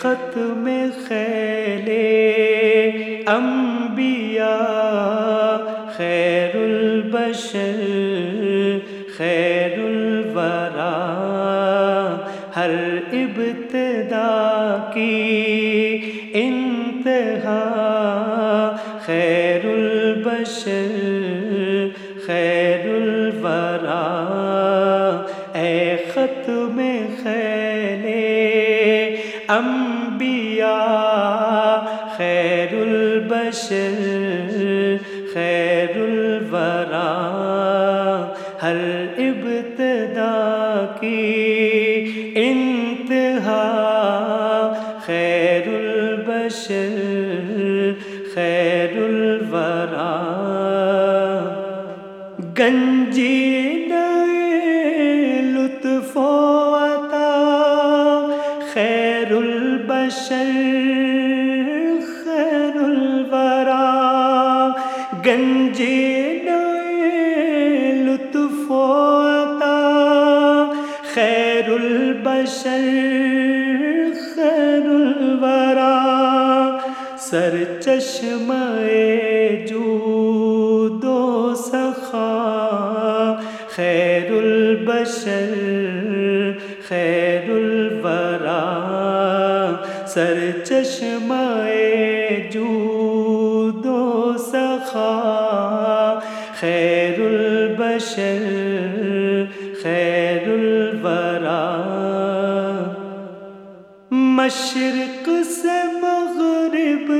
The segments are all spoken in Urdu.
خط میں خیلے انبیاء، خیر البشر، خیر الورا، ہر ابتدا کی انتہا، خیر البشر، خیر الورا۔ اے خط میں خیلے انبیاء خیر البشر خیر الورا ہر ابتدا کی انتہا؟ خیر البشر خیر الورا گنجی لطف گنجی لطف و عطا خیر البشر خیر الورا، سر چشمہ جو و سخا، خیر البشر خیر الورا، سر چشمہ جو البشر خیر الورا مشرق سے مغرب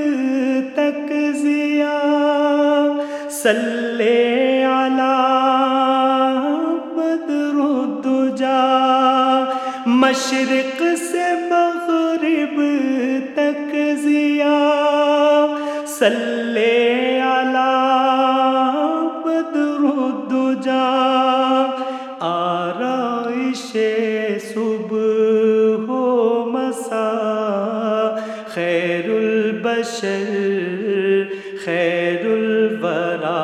تک ضیا صلی علی بدر الدجا مشرق سے مغرب تک ضیا صلی خیر البشر خیر الورا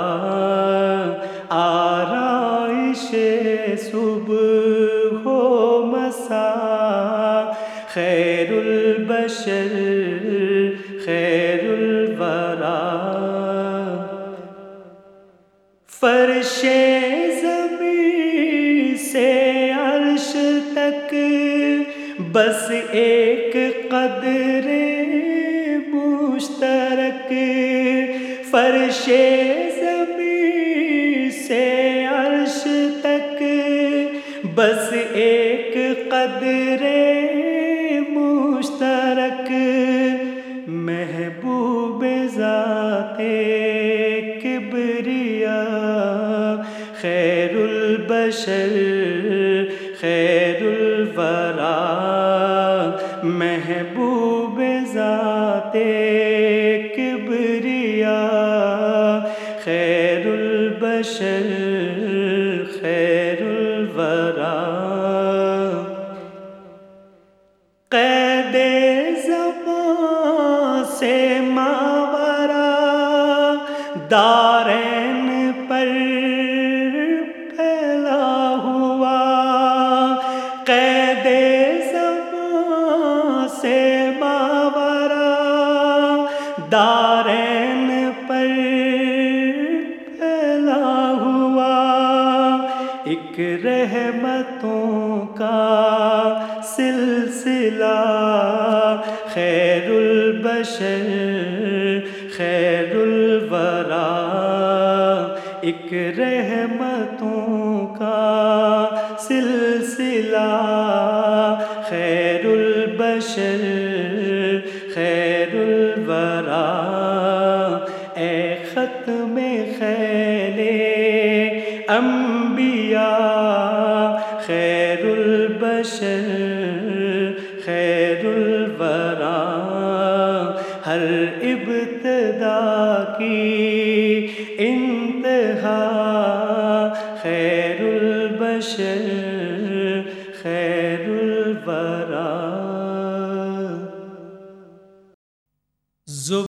آرائش صبح ہو مسا خیر البشر خیر الورا فرش زمین سے عرش تک بس ایک قدر مشترک فرش زمین سے عرش تک بس ایک قدر مشترک محبوب ذات کبریا خیر البشر خیر الورا محبوب ذات کبریا خیر البشر خیر الورا قید زبان سے ماورا دارین پر سے ماورا دارین پر پھیلا ہوا ایک رحمتوں کا سلسلہ خیر البشر خیر الورا ایک رحمتوں کا سلسلہ خیر بشر خیر الورا اے ختم خیر انبیاء خیر البشر خیر الورا ہر ابتدا کی انتہا خیر البشر